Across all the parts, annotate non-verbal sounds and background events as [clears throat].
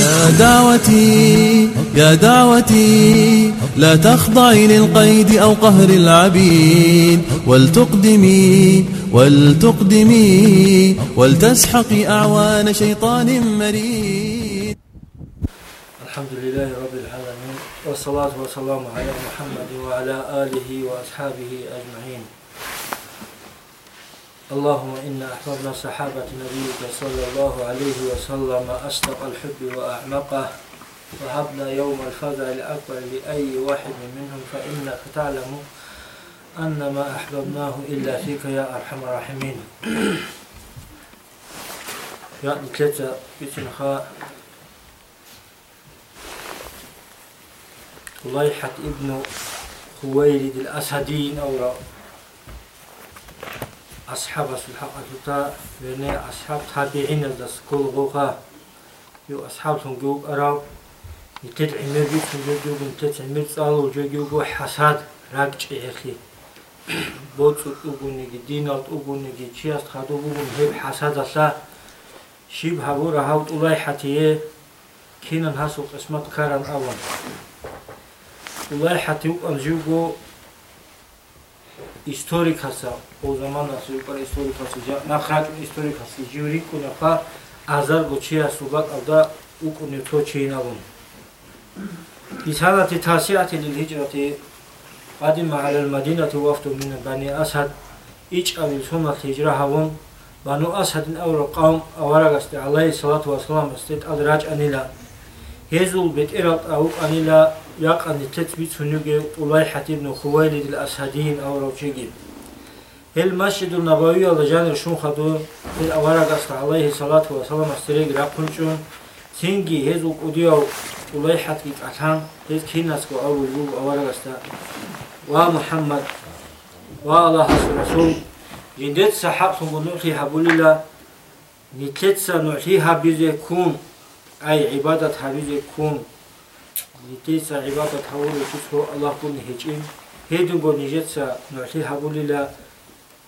يا دعوتي يا دعوتي لا تخضعي للقيد أو قهر العبيد. ولتقدمي ولتقدمي ولتسحقي أعوان شيطان مريد. الحمد لله رب العالمين والصلاة والسلام على محمد وعلى آله وأصحابه أجمعين. اللهم إنا أحببنا صحابة نبيك صلى الله عليه وسلم أصدق الحب وأعمقه. وهبنا يوم الفزع الأكبر لأي واحد منهم فإنك تعلم أن ما أحببناه إلا فيك يا أرحم الراحمين. يعني ثلاثة بتنخاء طليحة ابن خويلد الأسدين أو أصحاب الحق لأن أصحاب تابعين الدس كل غوغا. يو أصحاب تنجوب أراو. نتت عمر بيت تنجوب نتت عمر صالو جوجوب حساد. راجع إخي. [clears throat] بوت أبونيجي دينات أبونيجي تشياست خادو أبون هيب حساد الله شيب هاورا هاو طليحة كينان هاسو قسمت كاران أول طليحة историкаса озаман насуипара историкаса нахрак историкаса ҷиврику нафа азар гочия сӯҳбат авда уку нюто чейнагун бисанати таъсиати лилҳиҷрати قدم على المدينة وفد من بني أسد إيش أبي سنة هجرهون بنو أسد أو القوم أورغست عليه الصلاة والسلام استيت أدراج أنيلا هزول بيت إرط أو أنيلا يقن تتبيت سنوغي طليحة بن خويلد الأسهدين أو روشيجي المسجد النبوي لجان رشون خدو في الأورق عليه الصلاة والسلام استريق راقنشون تنجي هزو قديو طليحة كتعتان هز كيناسكو أو الوب أورق استا ومحمد والله رسول جندت سحاب ثم نعطي حبول الله نتلت نعطي حبيز كون أي عبادة حبيز كون نتيسا عبادة حول وشسه الله كن هجين هيدن بو نجتسا نعطي حبوليلا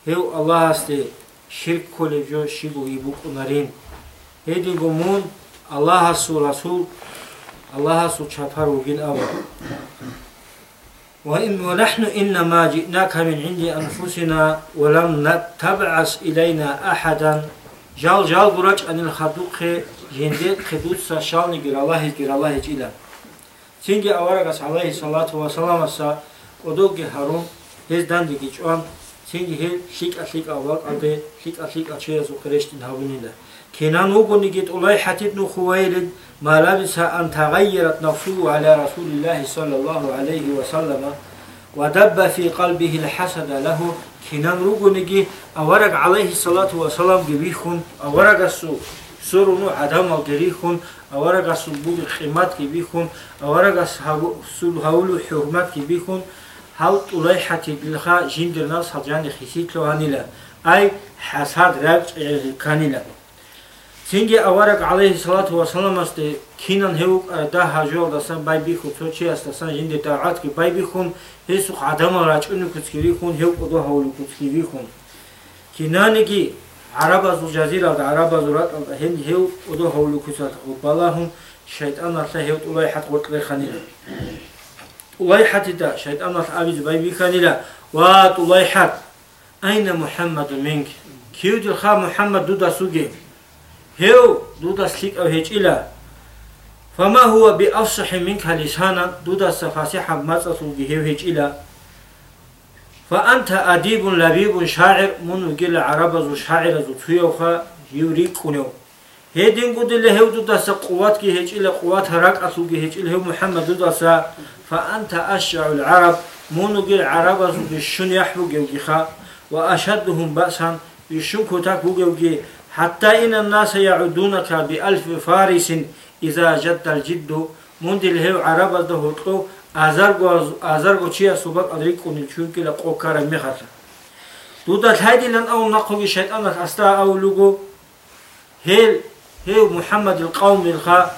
هيو الله استي شرك كل جو شيبو يبوك نارين هيدن بو مون الله سو رسول الله سو چپر وگين أول وإن ونحن إنما جئناك من عند أنفسنا ولم نتبعث إلينا أحدا جال جال برج أن الخدوق جندت خدوت سشال نجر الله جر الله جل تينجي أورغس عليه الصلاة والسلام سا ودوغي هارون هز داندي جيجوان تينجي هي شيك أشيك أولاك أبي شيك أشيك أشيك أشيك أشيك أشيك أشيك كنان وقني جيت أولاي حتيت نو خويلد ما لبس أن تغيرت نفسه على رسول الله صلى الله عليه وسلم ودب في قلبه الحسد له كنان وقني جي أورق عليه الصلاة والسلام جبيخون أورق السوق سرونو عدم الجريخون أورجس بوج خيمات كي بيخون أورجس سول هولو حرمات كي بيخون هاو طليحة بالخا جندر ناس هجان خيسيت له. هنيلا أي حساد رجع كانيلا تيجي أورج عليه الصلاة والسلام است كينان هيوك ده هجول دسان باي بيخو توشي است دسان جندر دعات كي باي بيخون هيسوق عدم راجعون كتكيري خون هيوك أدو هولو كتكيري خون كينانيكي عرب الجزيرة عرب زورات هن هيو ودو هولو كسات وبلاهم شيطان الله هيو طلعي حت لي خنيلا طلعي حت دا شيطان الله أبي زباي بي خنيلا وطلعي حت أين محمد منك كيو خا محمد دودا سوجي هيو دودا سليك أو هيج إلا فما هو بأفصح منك لسانا دودا سفاسحة مزا سوجي هيو هيج إلا فأنت أديب لبيب شاعر من عرب زو تيوخا يوريك كنيو هيدين قد اللي هيو داس قوات كي هيج إلا قوات هراك أسو كي هيج إلا محمد داس. فأنت أشع العرب من عرب زو بشن يحبو جوجيخا وأشدهم بأسا بشن كتاك بوجوجي حتى إن الناس يعدونك بألف فارس إذا جد الجد. من دل هيو عرب زو أزرق أزرق وشيا سبق أدريك كوني شون كلا قوكار مخاطر دودا الهادي لن أو نقوي شيطان أستا أو لغو هيل هيل محمد القوم الخا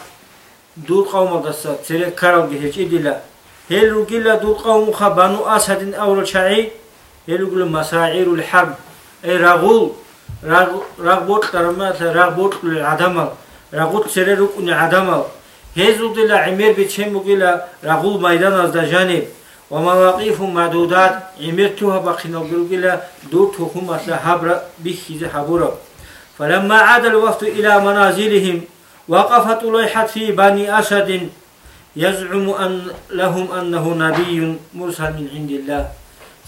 دول قوم دسا تري كارو جهج إدلا هيل رجلا دول قوم خا بنو أسد أو رشعي هيل رجل مساعير الحرب أي رغول رغبوت ترمات رغبوت للعدمل رغبوت سرير ركن عدمل هزودلا عمر بتشموغلا رغول ميدان از جانب. ومواقف معدودات عمر توها بقينوغلا دو تخوم أسلا حبر بخيز حبورا فلما عاد الوفد إلى منازلهم وقفت طليحة في بني أسد. يزعم أن لهم أنه نبي مرسل من عند الله.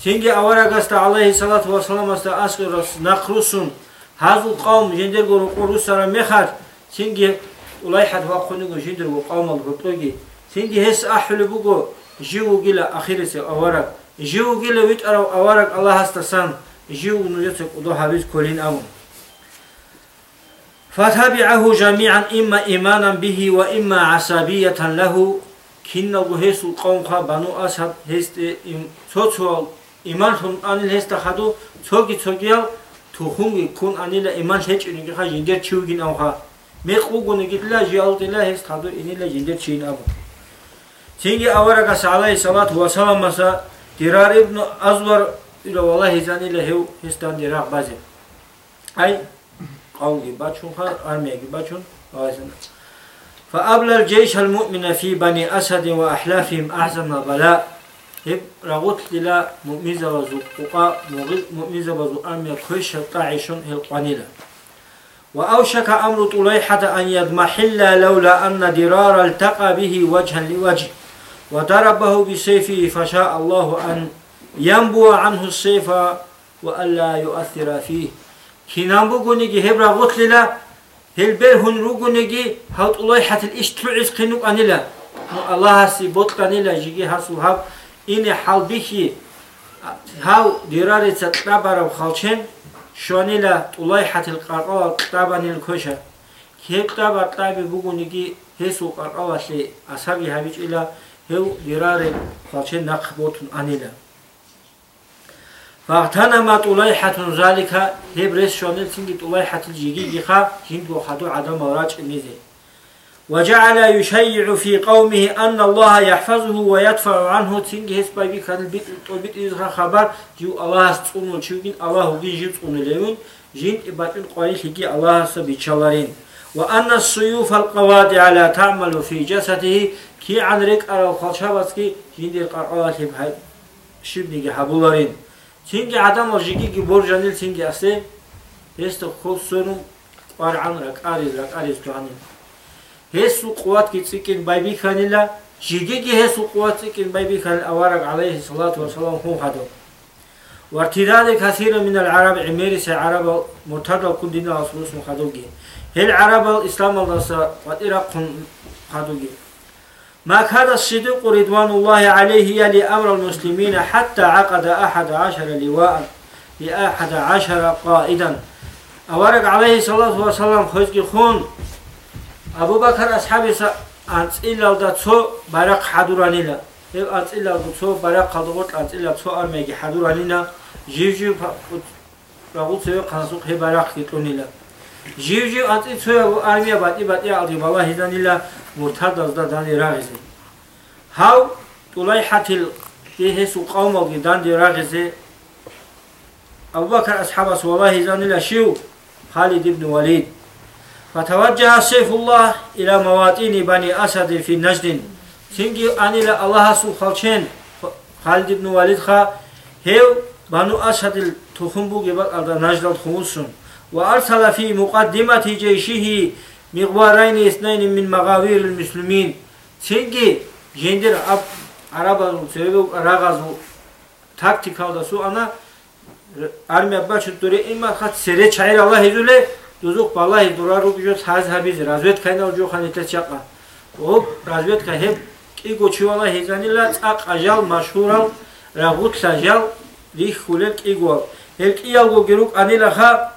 سنجي أورا عليه الصلاة والسلام است أسكر نقرسون. هذا القوم جندر قرص مخات سنجي улайхат вақхунугу жидругу қавмал гуртуги синди хес ахлубугу живу гила ахиресе аварак живу гила вит арав аварак аллах астасан живу нуяцек удо хавиз колин авун فتبعه جميعا إما إيمانا به وإما عصبية له كنا هيس القوم خا بنو أسد هيست توتو إيمان هم أن هيست خدو توجي توجيال تخونgi kun anila iman hech unigi kha jinger chiugin au kha ميقوغون قتلا جيالتلا هستحضر إن الله جندر شين أبو تيجي أورك عليه الصلاة والسلام مسا درار ابن أزور إلى والله زاني له هستان دراع بازي. أي قوم باتشون خار أرمي باتشون فأبلى الجيش المؤمن في بني أسد وأحلافهم أحسن بلاء. هب رغوت للا مؤمزة وزقوقا مؤمزة وزو أرمي كويش طاعشون هل قانيلا. وأوشك أمر طليحة أن يضمحل لولا أن درار التقى به وجها لوجه وضربه بسيفه فشاء الله أن ينبو عنه السيف وألا يؤثر فيه. كنامبو قنجي هبرا غتللا هل هن روغنجي هاو طليحة الاشترعز قنوك أنلا الله سي بوت قنلا جيجي هاسو هاو إني حال بيخي هاو درار تتنبر وخالشين. شونيلا طليحة القرقوة كتابا الكوشة كي كتابا طابي بغونيكي هسو قرقوة لي أصحابي هابيج إلا هو درار خالشين نقبوتن أنيلا فاغتنم طليحة ذلك هبرس شونيل سنجي طليحة الجيجي جيخا هندو حدو عدم وراج إنيزي وجعل يشيع في قومه أن الله يحفظه ويدفع عنه. تنجي هس بايبي كان البيت البيت إذا خبر جو الله ستصونو تشوكين الله جين جين تصونو ليون جين إباتين قوي خيكي الله سبيتشالارين وأن السيوف القوادع لا تعمل في جسده. كي عن ريك أرى خلشابسكي جين دي قرقوة هاي شبنيجي حبولارين. تنجي عدم وجيكي بورجانيل تنجي أسي يستو خلصونو قارعان رك آريز رك آريز توانين هسو قوات كي تسكين بايبي خانيلا جيجي هسو قوات تسكين بايبي خان أوارق عليه الصلاة والسلام هو خدو. وارتداد كثير من العرب عميرس عرب مرتد كندنا أصلوس مخدوجي هل عرب الإسلام الله وإراق خدوجي ما كان الصديق رضوان الله عليه يلي أمر المسلمين حتى عقد أحد عشر لواء لأحد عشر قائدا. أورق عليه الصلاة والسلام خزق خون. აბუბაქარ ასჰაბისა ანწილავდა ცო ბარაკ ჰადურანილა ე ანწილავდა ცო ბარაკ ხალდუღო ანწილა ცო არმეგი ჰადურანინა ჟივჟი რაღაცე ყანსუ ხე ბარაკ ხიტუნილა ჟივჟი ანწი ცო არმია ბატი ბატი ალდი ბალა ჰიდანილა მურთადაზდა დანი რაღიზი ჰავ ტულაიჰათილ ეჰესუ ყავმალგი დანი რაღიზი აბუბაქარ ასჰაბას ვალა ჰიზანილა შიუ ხალიდ იბნ ვალიდ فتوجه سيف الله إلى مواطن بني أسد في نجد. چونکی انیلا الله سو خالچن خالد ابن والید خا. هیو بنو أسد تخم بو گبر الدا نجد خونسون وأرسل في مقدمة جيشه مقوارين اثنين من مغاوير المسلمين. چونکی جندر أب عرب سبب راغز تاکتیکال da su ana armiya başı dure imma khat sere çayır Allah дузук балаи дурару бижот ҳаз ҳабиз разведка ина ҷо ханита чаqa об разведка ҳеб киго чивала ҳезанила цақ ажал машҳурал рагут сажал рих хулел кигуал ҳел киялго гирук анила ха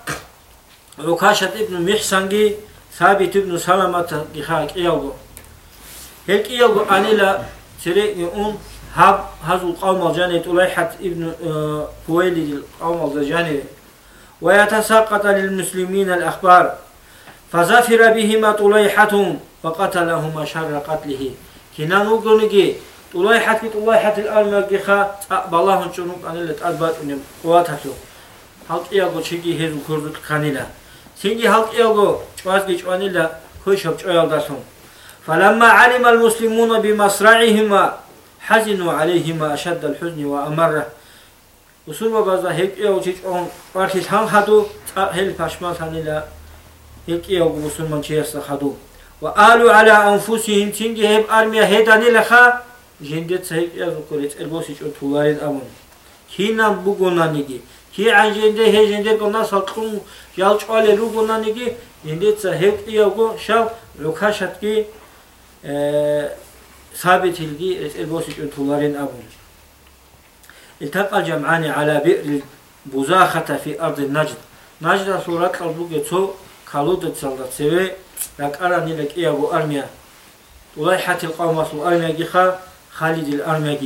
рукашат ибну миҳсанги сабит ибну саламата гиха киялго ҳел киялго анила сиреги ун ҳаб ҳазул қавмал ҷани тулайҳат ибну фуэли қавмал ҷани ويتساقط للمسلمين الأخبار. فزفر بهما طليحة فقتلهما شر قتله. كنا نقولنجي طليحة طليحة الأرمجخة بالله نشونك أن اللي تأدبات أنهم قواتها halk iyago chigi hezu kurduk kanila singi halk iyago chwazgi chwanila khushab choyaldasun فلما علم المسلمون بمصرعهما حزنوا عليهما أشد الحزن وأمره. تان خدو هل پشمال تانيلا هيك يو مسلمان چيرس خدو وآلوا على أنفسهم تنجي هب أرميا هيداني لخا جندت هيك يو كوريت البوسي چون تولارين أمون كينام بوغونانيگي كي عن جنده هي جنده قلنا سلطون يالچ والي رو قلنانيگي جندت هيك يو شاو لوكاشتگي ثابت الجي البوسي چون تولارين أمون التقى الجمعان على بئر البزاخة في أرض النجد. نجد سورة قلبو تو كالود تصلت سوي. لك أراني لك إيابو أرميا. وليحة القوم سو أرميا خالد الأرميا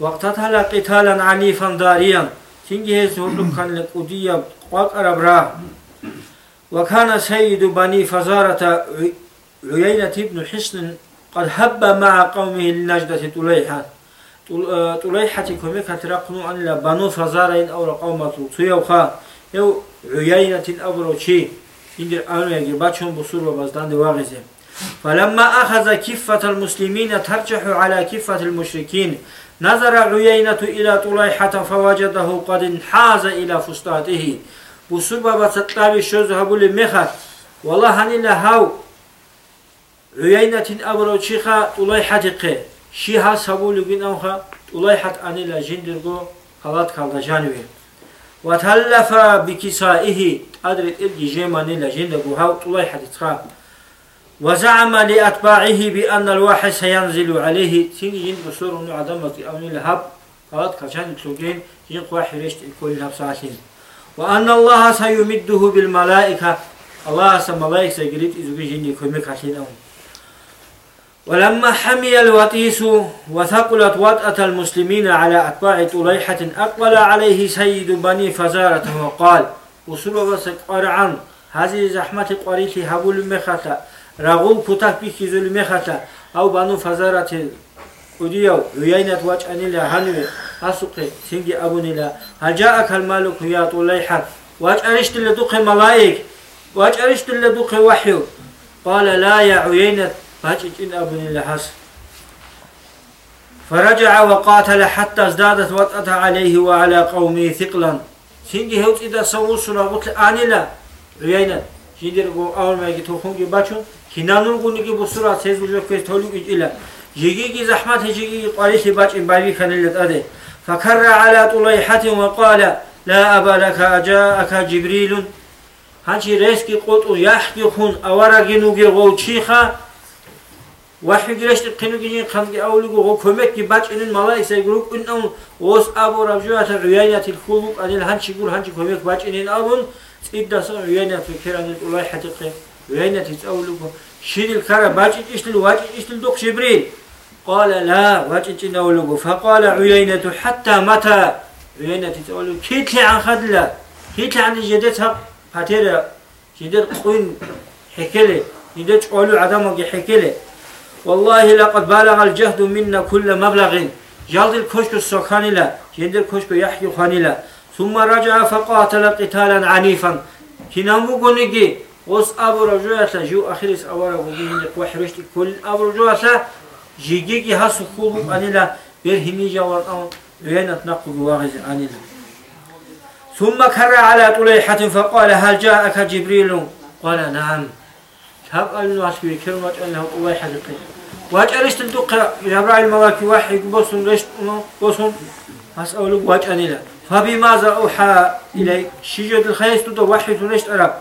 وقتتها قتالا عنيفا داريا. تنجي سورلوك كان لك أدية قاق أربرا وكان سيد بني فزارة عيينة بن حسن قد هب مع قومه النجدة تليحة طليحة كميكا ترقنو أن لبنو فزارين أو قومة تيوخا يو عيينة أبرو شي. يندر أنو يجي باتشون بصور وبزدان دواغزي فلما أخذ كفة المسلمين ترجح على كفة المشركين نظر عيينة إلى طليحة فوجده قد انحاز إلى فستاته بصور وبزدان شوز هبول مخت والله هني لهاو عيينة أبرو شيخا طليحة قي. شيها سبول بنوها طليحة أنيلا جندرغو خلات كالدجانوي وتلف بكسائه أدرت إلجي جيمانيلا جندرغو هاو طليحة تخا وزعم لأتباعه بأن الواحد سينزل عليه تيني جند بصور أنه عدمت أوني لهب خلات كالجان تلوجين جند واحد رشت الكل نفساتين وأن الله سيمده بالملائكة الله سملائكة سيقريد إذا جندي كمي كاتين أوني ولما حمي الوطيس وثقلت وطأة المسلمين على أتباع طليحة أقبل عليه سيد بني فزارة وقال وصول وسك قرعان هذه زحمة قريتي هبول مختا رغول كتاك بيكي ذل مختا أو بنو فزارة وديو ويينت واجعني لهنوي أسوقي سنجي أبوني لا هل جاءك المالك يا طليحة؟ واجعلشت لدوق ملائك واجعلشت لدوق وحيو. قال لا يا عيينة فاجئ أبن لحس فرجع وقاتل حتى ازدادت وطأة عليه وعلى قومه ثقلا. سينجي هوت إذا سنة قلت آني لا عيينا. جيدر قو أول ما يجي توخون باشون كنانون قو نجي بسرعة سيزو جو كيس تولو إلا. جيجي زحمات جيجي قريش باش إن بابي كان اللي فكر على طليحة وقال لا أبا لك أجاءك جبريل. هانشي ريسكي قوتو يحكي خون. أورا جنوغي غوتشيخا وحي جرشت قنو جين خمد أولو غو كمك باج إن الملائكة يقولون إن وس أبو رجوعة عيانة الخلوق أن الهنش يقول هنش كمك باج إن أبون إدى صار عيانة فكرة أن الله حتقي عيانة تأولو شيل الكرة باج إشتل واج إشتل دوق جبريل قال لا واج إن أولو فقال عيانة حتى متى؟ عيانة تأولو كيتلي عن خدلا كيتلي عن جدتها فتيرة جدت قوين حكلي جدت قولو عدمك حكلي والله لقد بالغ الجهد منا كل مبلغ. جلد الكشك السكان لا جند الكشك يحكي خانلا ثم رجع فقاتل قتالا عنيفا. كنامو قنقي وس أبو رجوعة جو أخيرس أورا وجي هند وحرشت كل أبو رجوعة جيجي هاسو كولو أنيلا برهمي جوار أو وينت نقض واغز أنيلا ثم كر على طليحة فقال هل جاءك جبريل قال نعم هب أنه أسكي كلمة أنه طليحة واجرشت الدقة جبرائيل مواكي وحي بوسن رشت بوسن أسألك واجأني لا فبماذا أوحى إليك شجد الخيس تدو وحي رشت أرب.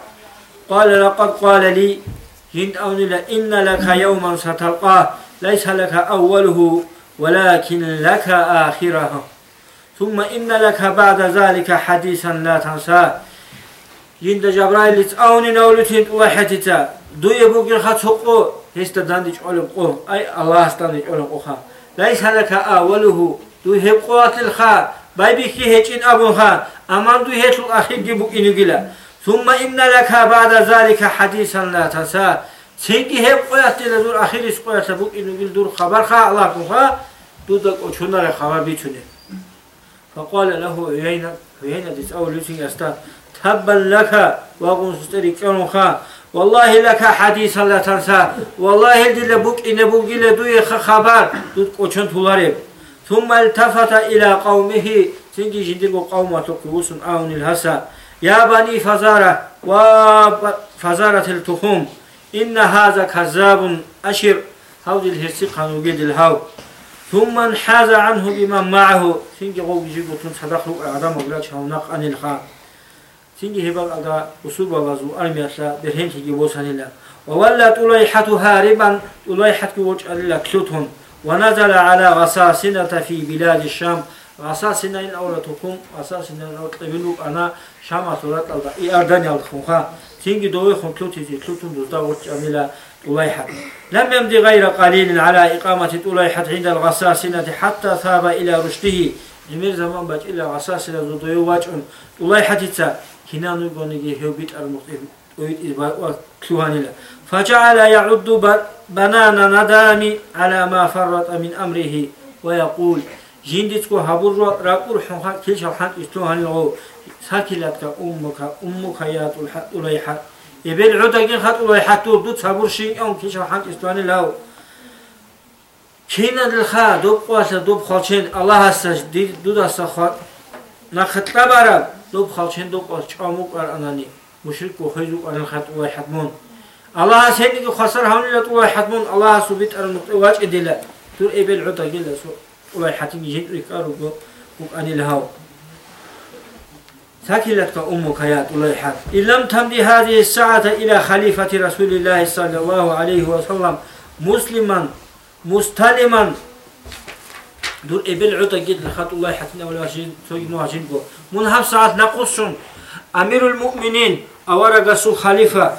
قال لقد قال لي هند أوني إن لك يوما ستلقاه. ليس لك أوله ولكن لك آخره. ثم إن لك بعد ذلك حديثا لا تنساه. يند جبرائيل تأوني نولتين وحتتا دو يبوغي خطقو هستا داندي علم قو أي الله استاندي علم قوخا ليس لك أوله دو هب قوات الخا بايبي كي هيجين أبوها أمان دو هيت الأخير جيبوك إنجلا ثم إن لك بعد ذلك حديثا لا تنسى سينكي هب قوات لدور أخير قوات بوك إنجل دور خبر خا الله قوخا دو دك أچونا خبر بيتونه فقال له عيينة عيينة ديس أول لسين أستا تبا لك وقون سستري كنوخا والله لك حديثا لا تنسى. والله دل بوك إن بوك إلى دوي خبر. دوت قوشن تولاريب ثم التفت إلى قومه. تنجي جندق قوم تقوس آون الهسا. يا بني فزارة وفزارة التخوم. إن هذا كذاب أشر. هاودي الهرسي قانو جد الهاو. ثم انحاز عنه بمن معه. تنجي قوم جيبو تنصدق أعدام أغلاش هوناق عن الخاء تنجي هبال أغا أسوب وغزو أرميسا برهن تجي بوسان الله وولى طليحة هاربا طليحة كوش الله كلتهم ونزل على غساسنة في بلاد الشام غساسنة إن أولتكم غساسنة إن أولتبلو أنا شام أطولت الله إيردان يالخونها تنجي دوي خون كلتي كلتهم دوزدا وش أملا طليحة لم يمضي غير قليل على إقامة طليحة عند الغساسنة حتى ثاب إلى رشده جميل زمان باج إلى غساسنة واجعن طليحة تسا كنانو غونيجي هوبيت المختلف فجعل يعد بنان ندام على ما فرط من أمره ويقول جندتكو هبور راقور حنخا كل شوحان استوهن لغو ساكلتك أمك أمك يا طليحة يبين عدك خط طليحة دوت صبور شيء يوم كل شوحان استوهن لغو كينا الخا دوب قواسا دوب خالشين الله هستش دود هستا خط نخط لبارا دوب خالشين دوب قواس چاموك أراناني مشرك وخيزو أن خط طليحة مون الله سيدي خسر هون لا طوى حتمون. الله سبيت المقواج إدلا تور إبل عطا جل سو. طوى حتم يجين ركارو بو أن الهاو ثكلتك أمك يا حت إن لم تمضي هذه الساعة إلى خليفة رسول الله صلى الله عليه وسلم مسلما مستلما دور إبل عطا جل خط الله حتنا ولا شيء نواجين بو. من هف ساعة نقصهم أمير المؤمنين أورق سو خليفة.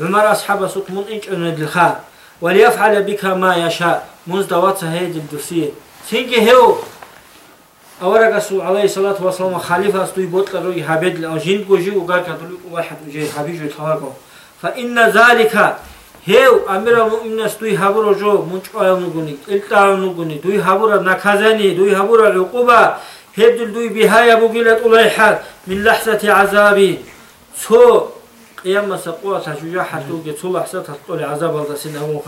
عمر أصحاب سوق من إنش أن الخاء وليفعل بك ما يشاء. مزدوات هيد الدرسية سينك هو. أورا سو عليه الصلاة والسلام خليفة أستوي بوت روي حبيد الأجين بوجي وقال كتلوك واحد وجي حبيج الخلاقه فإن ذلك هيو أمير المؤمنين استوي حبر جو منش قايل نقولي إلتاع نقولي دوي حبر نكازاني دوي حبر عقوبة هيد دوي بهاية بقيلة أوليحات من لحظة عذابي سو قيام مسقوة تشجع حتى جت حسد تطول عذاب الله سنه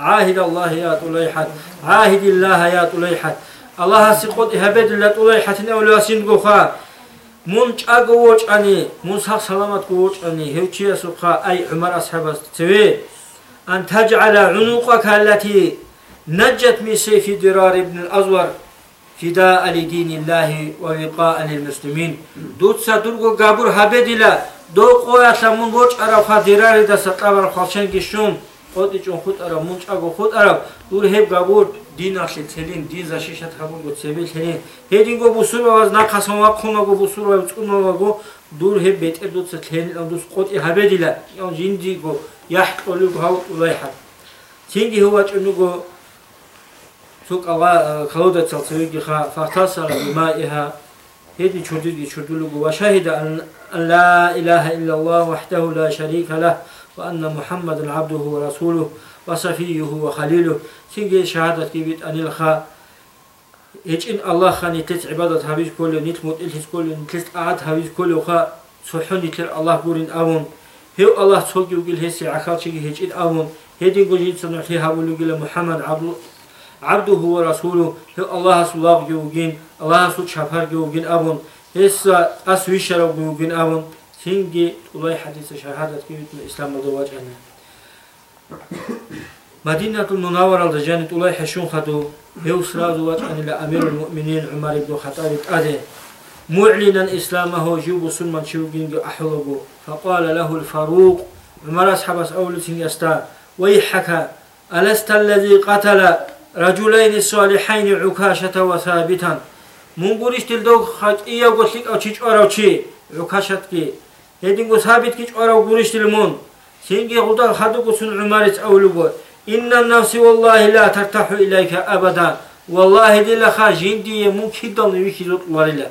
عاهد الله يا طليحة عاهد الله يا طليحة الله سقط هبد الله طليحة أولى سنقوخا من مون چاگو وچانی مون سخ سلامت کو وچانی هوچیا سوقا اي عمر اصحاب استوي ان تجعل عنقك التي نجت من سيف درار ابن الازور فداء لدين الله ووقاء للمسلمين دوت سدرغو غابر هبدلا دو قوات مون وچ عرفا دا دسطابر خالشن گشوم قد چون خود ارا مون چاگو خود ارا دور هب غابر დინარში ცელინ დიზა შეშათხაბუნგო ცებილ ჰე ჰედინგო ბუსურვა ნაკასომა ხუმაგო ბუსურვა წუმაგო დურ ჰე ბეტერდუც თენდუს ყოტი ჰაბედილა ონ ჯინჯიგო яхтулу гав улайха тинги хуа чунуго сукава халода цалцуги ха фахтасара бимаиха هدي شدود يشدول وشهد أن لا إله إلا الله وحده لا شريك له وأن محمد عبده ورسوله وصفيه وخليله. سنجي شهادة كبيت أن الخا هيج إن الله خاني تت عبادة هبيج كله نتموت إلهز كله نتلت أعد هبيج كله خا. صحون نتر الله قورين أمون. هيو الله تسوكي وقل هسي عخال شيء هيج إن أمون. هيدي قجيت سنحليها ولقل محمد عبد عبده ورسوله هو الله سلاق جوجين الله سو شفر جوجين أبون هسا أسوي شرب جوجين أبون سينجي الله حديث شهادة كيف الإسلام مدواج أنا مدينة المنورة لجانة الله حشون خدو هو سراد وجه أمير المؤمنين عمر بن الخطاب أده معلنا إسلامه جيب سلمان شوقين أحلقه فقال له الفاروق عمر أصحاب أول يستا ويحك ألست الذي قتل رجلين الصالحين عكاشة وثابتا منقولش تلدو خاج إيا قسلك أو تي عكاشة كي هدين ثابت كيج أراو قولش تلمون سينجي غدا خدو قسن عمارة أولو إن النفس والله لا ترتاح إليك أبدا والله دي لخا جندي مو كيدان ويكي لط ورلا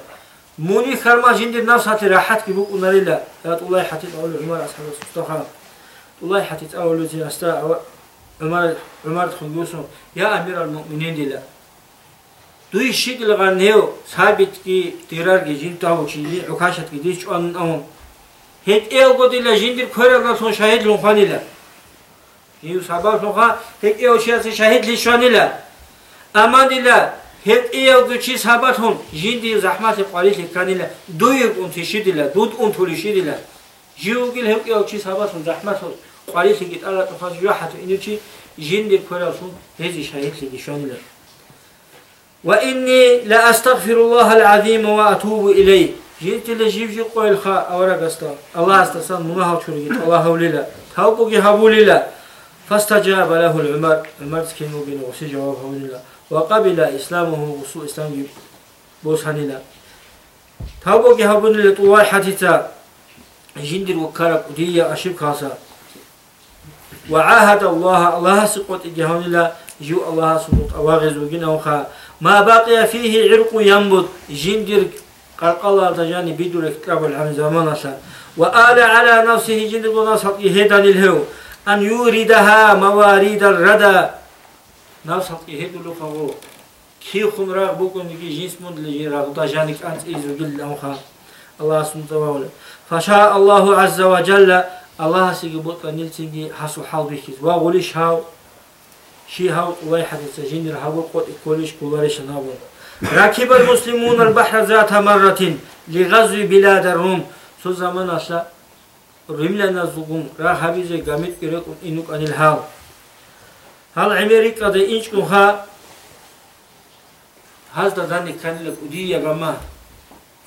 موني خرما جندي النفس هاتي راحت كي بوك ونرلا يا الله حتى أولو عمارة أصحاب السلطة الله حتى أولو زي أستا عمر عمر خنجوسو يا أمير المؤمنين دلا دوي شكل غنيو ثابت كي تيرار كي جين تاو شي عكاشت كي ديش أم هيك إيه قديلا جندر كورا سون شهيد لنخانيلا يو سبب لنخا هيك إيه شيء شهيد لشانيلا أمان ديلا هيك إيه قدشي سببهم جندي زحمة قليل كانيلا دويق أنتشيدلا دود أنتوليشيدلا جيوغيل هيك إيه شيء سببهم زحمة قليل كيت الله تفاز جواحة إنوشي جندر كورا سون هذي شهيد لشانيلا وإني لأستغفر الله العظيم وأتوب إليه قويل خا أورا قستا الله استسان منها تشوريت الله هوليلا توقو هبوليلا فاستجاب له العمر عمر سكينو بين وسي جواب هوليلا وقبل إسلامه وسوء إسلام بوسانيلا توقو هبوليلا طوال حتيتا جندر وكارب ودية أشيب كاسا وعاهد الله الله سقط إجهانيلا جو الله سقط أواغز وجنه ما بقي فيه عرق ينبض جندر قرقلا جاني بدون كتاب العام زمان أسا. وآل على نفسه جند ونصحت يهدى للهو. أن يوردها مواريد الردى. نصحت يهدى لفغو كي خم راغ بكم يجي جنس من لجي راغ جانك أنت إذ قل أمخا الله سبحانه وتعالى. فشاء الله عز وجل. الله سيقبط نلتنجي حسو حال بكيز وغلش هاو. شي هاو واحد سجين هاو قد كلش كلارش نابون ركب المسلمون البحر ذات مرة لغزو بلاد الروم. سو زمان أشا رملنا زوغم. را حبيزة قامت إرق إنوك عن الهاو. هل أمريكا دا إنش كوها؟ هز دا داني كان لك أدية غما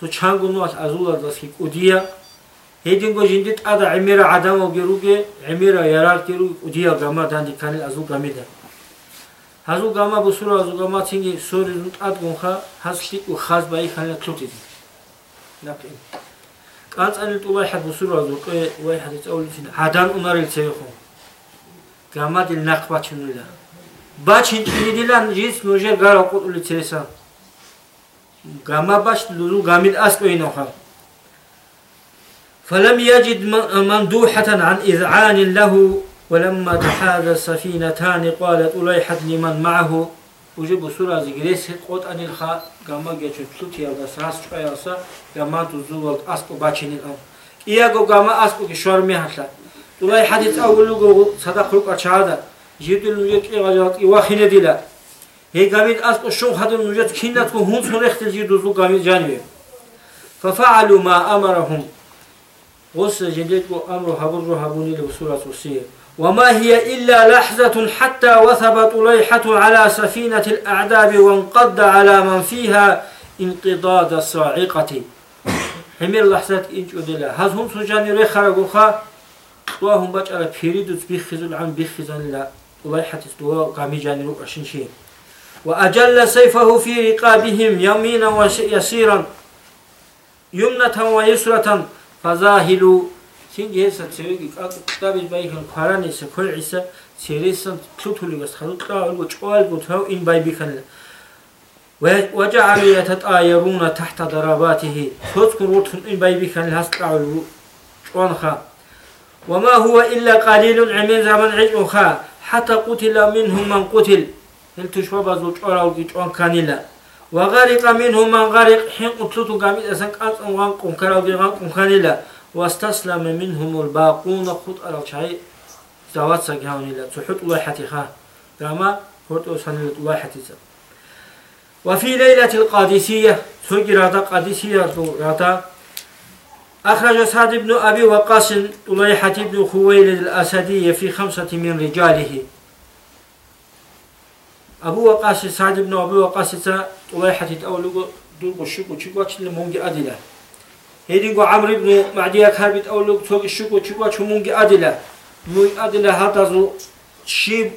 سو چانگو نواس أزولا داسكي أدية هيدين گو جندت أدا عميرا عدم وگروگه عميرا يرال كرو أدية غما داني كان غميدا هازو گاما بسورا هازو گاما تینگی سوری نوت اد گونخا هازشتی و خاز بایی خالی کلوتی دی نقل قانت أن الأولى حد بسورة ذوق واحد يتقول فينا عدان أمر التيخو قاما دي النقبة شنو لا باش هنتني دي لأن جيس موجه قال أقول اللي تيسا قاما باش لولو قامل أسك وينوخا فلم يجد مندوحة عن إذعان له ولما تحاذى السفينتان قالت أليحت لمن معه؟ وجب سورة زغريس قد أن الخا غاما جيتشو تلوتي يالدا ساس شوياسا غاما تزولت أسكو باتشينين أو إياغو غاما أسكو كشور ميحلا أليحت يتأولو صدق لك أشهادا جيدو نوجت إغاجات إواخين ديلا هي غاميد أسكو شو حدو نوجت كينات كو هون سنخت الجيدو زو غاميد جانبه ففعلوا ما أمرهم. غصة جديد أمر هبر هبوني لسورة السير وما هي إلا لحظة حتى وثب طليحة على سفينة الأعداب وانقض على من فيها انقضاض الصاعقة همير لحظة إنج أدلا هز هم سجاني ري خرقوخا وهم بجأل بيريدوز بيخزن عن بيخزن لا. طليحة استوى قامي جاني رو أشنشي وأجل سيفه في رقابهم يمينا ويسيرا يمنة ويسرة فزاهلوا თინგიესა ცივიგი კაკუტაბის ბაიქენ ქარანისა ქველისა ცირისან თუთულიგას ხალუტა ალგო ჭვალგო თავ ინ ბაიბიქანა وجعل يتطايرون تحت ضرباته تذكر وطن إن بيبك الهسطع والخا وما هو إلا قليل عمين زمن عجوخا حتى قتل منهم من قتل هل تشوى بازو تشورا وكيتشوان كانيلا وغرق منهم من غرق حين قتلتو قامت أسنك أسن وانقم كراوكي غانقم كانيلا واستسلم منهم الباقون خط شيء. زوات سجهوني لا. تحط واحد خا كما خط وصل واحد وفي ليلة القادسية هذا قادسية هذا أخرج سعد بن أبي وقاص طليحة بن خويلد الأسدي في خمسة من رجاله. أبو وقاص سعد بن أبي وقاص طليحة أولو دول شكو شكو تشل مونجي أدلة هيدينغو عمرو بن معديا كاربيت أولو توك الشكو شكو تشمونجي أدلة موي أدلة هذا شيب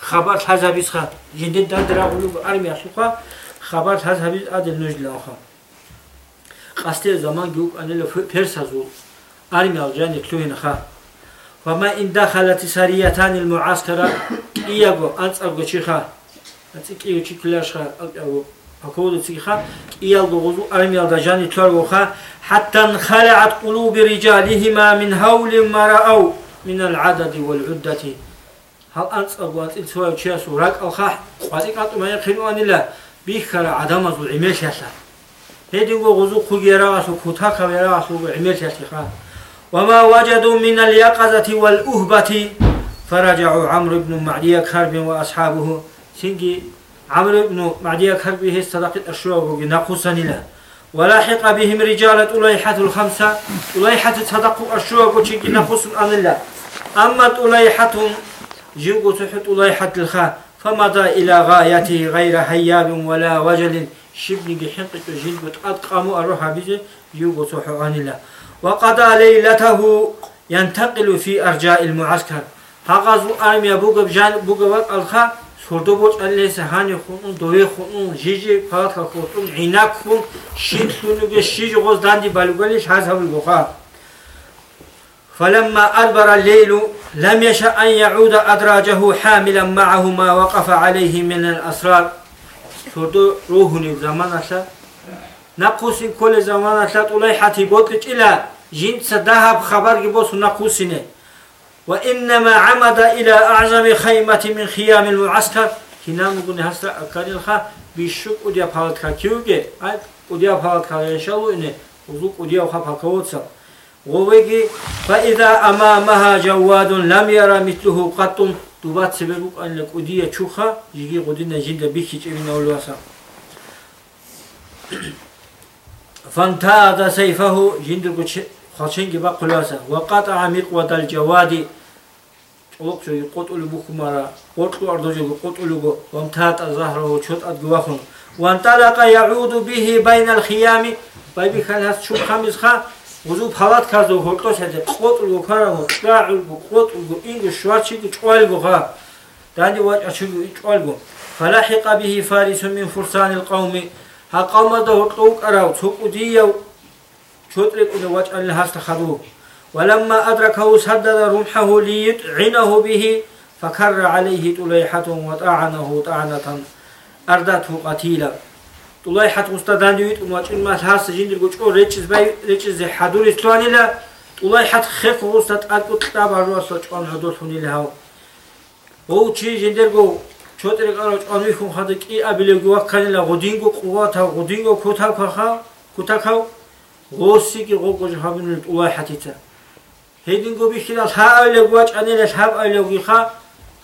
خبر هذا بيسخا جندن دندرا أولو أرمي أسوخا خبر هذا بيس أدل نجل أخا قصدي زمان جوك أنا لو فرسازو أرمي الجاني كلوهن خا وما إن دخلت سريتان المعسكر إياغو أنت أبغى شيخا أنت شيخ أبغى أكود تيخا إيال غوزو أرمي الدجاني تلغوخا حتى انخلعت قلوب رجالهما من هول ما رأوا من العدد والعدة. هل أنت أبوات إلتوا يتشاسو راك الخاح قاتك أنت ما يقنوا أن الله بيخر عدم زو عميل شاسا. هيدي غوزو خجيرا غسو كوتاكا ويرا غسو عميل شاسا وما وجدوا من اليقظة والأهبة فرجعوا عمرو بن معدي كرب وأصحابه. سنجي عمرو بن معدي كرب هي صدقة الشواب نقصني له ولاحق بهم رجال طليحة الخمسة. طليحة صدقوا وشنجي نقص عن الله أما طليحة جيوغو تحت طليحة الخا. فمضى إلى غايته غير هياب ولا وجل. شبني حنقة جلبت أدقاموا أروح بيجي يوغو تحت عن الله وقضى ليلته ينتقل في أرجاء المعسكر. هغزو أرميا بوغ بجان بوغ وقت الخا. فلما أدبر الليل لم يشأ أن يعود أدراجه حاملا معه ما وقف عليه من الأسرار. سردو روحني زمان أسا نقوسين كل زمان أسا طليحتي بوتلج إلى جنس ذهب خبر جبوس نقوسينه وإنما عمد إلى أعظم خيمة من خيام المعسكر كنا نقول هسه أكاد الخا بيشوك أديا بالك كيوجي أي أديا شاء الله إنه وزوك أديا خا بالكوتسا ووجي فإذا أمامها جواد لم يرى مثله قط دوبات سببك أن لك أديا شوخا يجي قدنا جند بيكي تبين أولواسا. [coughs] فانتهى سيفه جند خشين جبا قلاسا وقطع مقود الجواد قلق شو يقط أولو بكمارا قلق أردوجي قلق أولو وامتات الزهر وشوت أدقواخن وانطلق يعود به بين الخيام بايبي خان هاس شو خمس خا وزو بحالات كازو هرتوش هدي قلق أولو كارا وقلع أولو قلق أولو إنجو شوارشي تشوال بخا داندي واج أشلو تشوال بخا فلحق به فارس من فرسان القوم ها قوم دهر طوق أراو تسوق ديو شوتريك أولو واج أن الهاس تخذوه ولما أدركه سدد رمحه ليطعنه به فكر عليه طليحة وطعنه طعنة أردته قتيلا. طليحة مستدان يوت ومجن ما تحس جندر قوچو ريچز باي ريچز حدور استواني لا طليحة خيف وستد أدقو تتاب الرواس وچوان حدور ثوني لها أو چي جندر قو چوتر قارو چوان ويخون خدك إي أبلي قوة كان لا غدينغو قواتا غدينغو كوتا كخا كوتا كاو هيدينغو بيشيلاس ها أولوغ واج أنيلاس هاب أولوغ يخا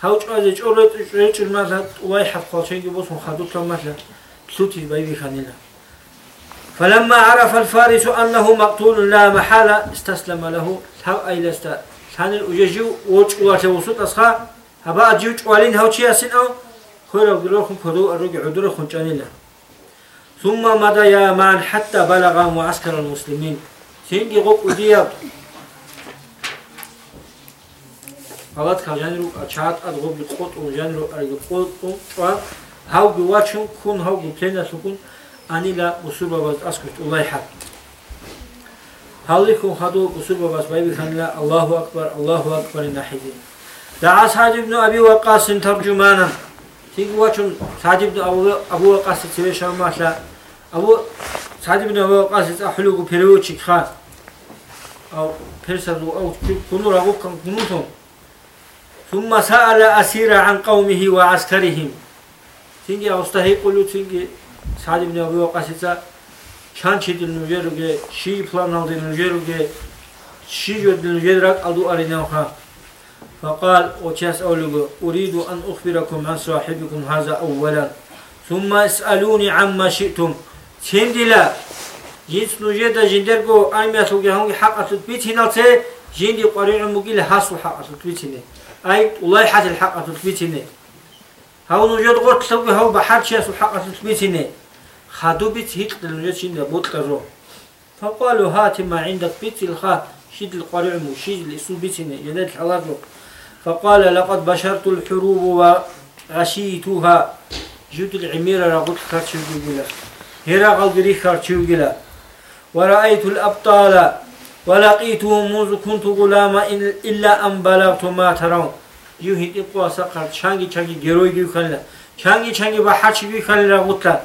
هاوش أزي جورة ريتر مازا واي حف خالشينجي بوسون خادو كم مثلا بسوتي بايبي خانيلا فلما عرف الفارس أنه مقتول لا محالة استسلم له هاو أيلاستا ثاني الأجيجيو ووش واتي وسط أسخا هبا أجيوش والين هاوش ياسين أو خير أبدلوكم كدو أرجع عدركم جانيلا ثم مضى يا مان حتى بلغ معسكر المسلمين سينجي غوك أدياب ҳалат ка ҷанру чаат ад гоб қот у ҷанру арги қот у ва ҳав ги вачун кун ҳав ги плена сукун анила усул бабаз аскут улай хат ҳалли кун хаду усул бабаз байби ханила аллаҳу акбар аллаҳу акбар нахиди даа сад ибн аби вақас тарҷумана тиги вачун сад ибн абу вақас тивешамаша абу сад ибн абу вақас ахлугу переводчик ха ав персаду ав кунур агу кунутон ثم سأل أسير عن قومه وعسكرهم. تنجي أستهي قلو تنجي سعد بن أبي وقاس كان شيء النجيروجي شيء فلان هذا النجيروجي شيء جد النجيرك أدو أريناها فقال وشاس أولو أريد أن أخبركم عن صاحبكم هذا أولا. ثم اسألوني عما شئتم. تندلا جنس نجيدا جندرغو أيمياتو جهوني حقا تثبيتنا تي جندي قريع مقيل حاسو حقا تثبيتنا أي حات الحق تثبيتني هاو نوجد قط سوي هاو بحر شيء الحق تثبيتني خدو بيت هيك نوجد شيء بوت الرو فقالوا هات ما عندك بيت الخا شيد القرع مو شيد الاسو بيتني يدت الحلال فقال لقد بشرت الحروب وغشيتها جود العميرة رغوت خارشو جيلا هيرا غلقري خارشو جيلا ورأيت الأبطال ولقيته منذ كنت غلاما إلا أن بلغت ما ترون. هيت إقوى سقر. شانجي شانجي جروي جيو خلنا شانجي شانجي بحرش جيو خلنا غطلا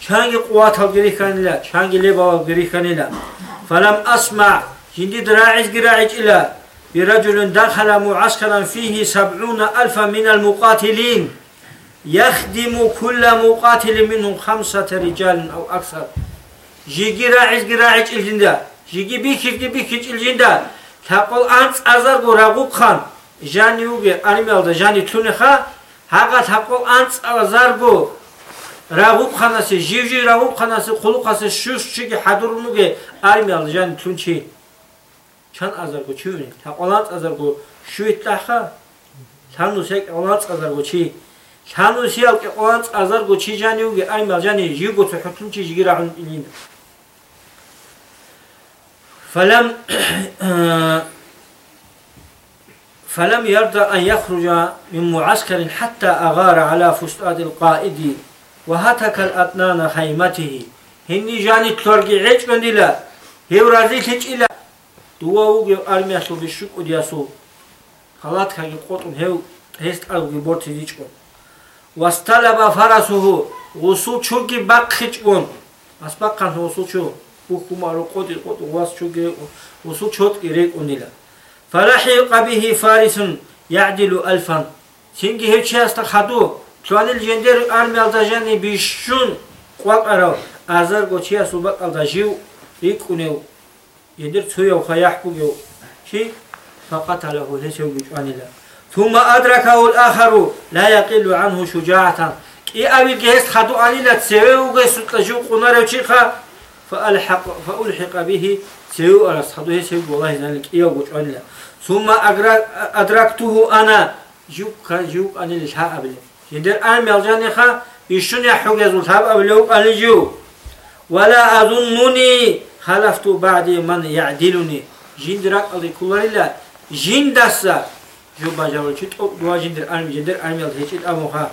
شانجي قوات جري خلنا شانجي لبا جري خلنا فلم أسمع. جندي دراعج جراعج إلى برجل دخل معسكرا فيه سبعون ألفا من المقاتلين. يخدم كل مقاتل منهم خمسة رجال أو أكثر. جي جراعج جراعج إلجندا. жигиби хивгиби хичилжинда тақол анц азарго рагубхан жани уге анималда жани тунеха хаға тақол анц азарго рагубханаси живжи рагубханаси қулуқаси шушчиги ҳадурунуге анималда жани тунчи чан азарго чуни тақол анц азарго шуиттаха танусек анц азарго чи танусек анц азарго чи жани уге анималда жани жигуцу хутунчи жигирахун илинда فلم [clears throat] فلم يرضى أن يخرج من معسكر حتى أغار على فستاد القائد وهتك الأطنان خيمته. هني جاني تلورجي عيش بندلا هيو رازي تيج إلا. دواو أرمي أسلو بشوك ودياسو خلات كاكي قطن هيو هست ألغي بورتي ديجكم واستلب فرسه. غسول شوكي بقخيجكم أسبق كان غسول شو؟ بوكما قدر قدر واس شوكي إريك ونلا فلحق به فارس يعدل ألفا. سنجي هيك استخدو توان الجندر أرمي الدجاني بيشون قوقرو. أزر قوشيا سوبك الدجيو يكونيو يدر تسويو خيحبو شي؟ فقتله لسيو بيشوان الله ثم أدركه الآخر لا يقل عنه شجاعة. كي أبي جهست خدو أني لا تسيو جهست تجو قنارو شيخا فألحق فألحق به سيو أرس خدو هي سيو والله ذلك. بيشوان الله ثم أدركته أنا. جوك جوك أنا ليش ها أبلي. يدير أنا ملجاني خا. يشون يحوج زول هاب أبلو أنا جو ولا أظنني. خلفت بعد من يعدلني. جين درك الله كل لا جين دسا. جو بجاول شيء دوا جين در أنا جين در أنا ملجاني أموها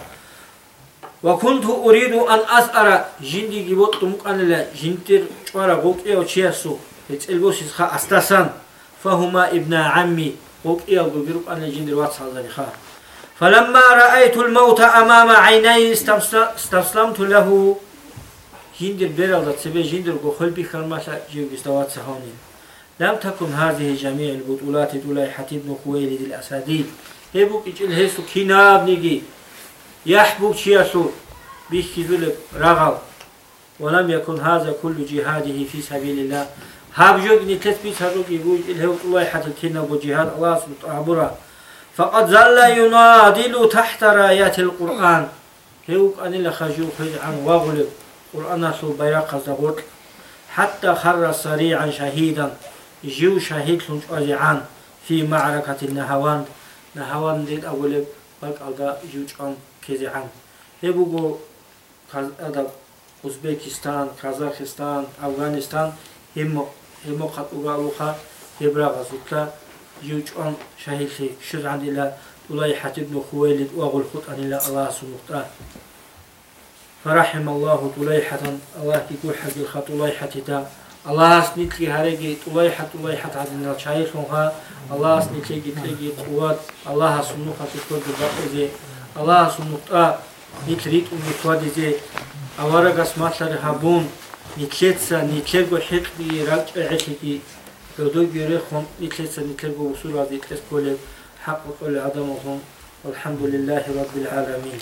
وكنت أريد أن أسأل جين دي جبوت تمك أنا لا جين تر شوارع غوك إيه وشياسو هيك البوس خا أستسان فهما ابن عمي وقيا بجروب أنا جندر واتس هذا فلما رأيت الموت أمام عيني استسلمت له. جندر بيرال تسبي جندر قخل بخل ما جيو استوات سهونين لم تكن هذه جميع البطولات دولي بن خويلد الأساديد هبوك إجل هسو كناب نيجي. يحبوك شياسو بيشكي ذلك رغل ولم يكن هذا كل جهاده في سبيل الله. هابجوك نتثبت هذوك يقول الهو الله حتى تنا وجهاد الله سبحانه فقد ظل ينادل تحت رايات القرآن. هيوك أن الله خجو عن وغلب قرآن سو بيرق زغوت حتى خر سريعا شهيدا. جو شهيد عن في معركة النهوان. نهوان ديد أغلب بق ألقى جوجان كزعان هيبوغو أوزبكستان كازاخستان أفغانستان هم هما قطوغا وخا هبرا غزوكا يوجون شهيخي شد عند الله ولاي حتى ابن خويلد واغل خط عن الله الله سبحانه فرحم الله طليحة الله كيكو حق الخط طليحة تا الله سنيتلي هرجي طليحة طليحة عندنا شايخها الله سنيتلي تلقي قوات الله سنوخ تكون بقوزي الله سنوخ نتريد أمي توادي أورغس ماتلر هابون нитлеца нитлего хикби раджахики гудо гюрехом нитлеца нитлего усура дитлес коле حقق العدم والحمد لله رب العالمين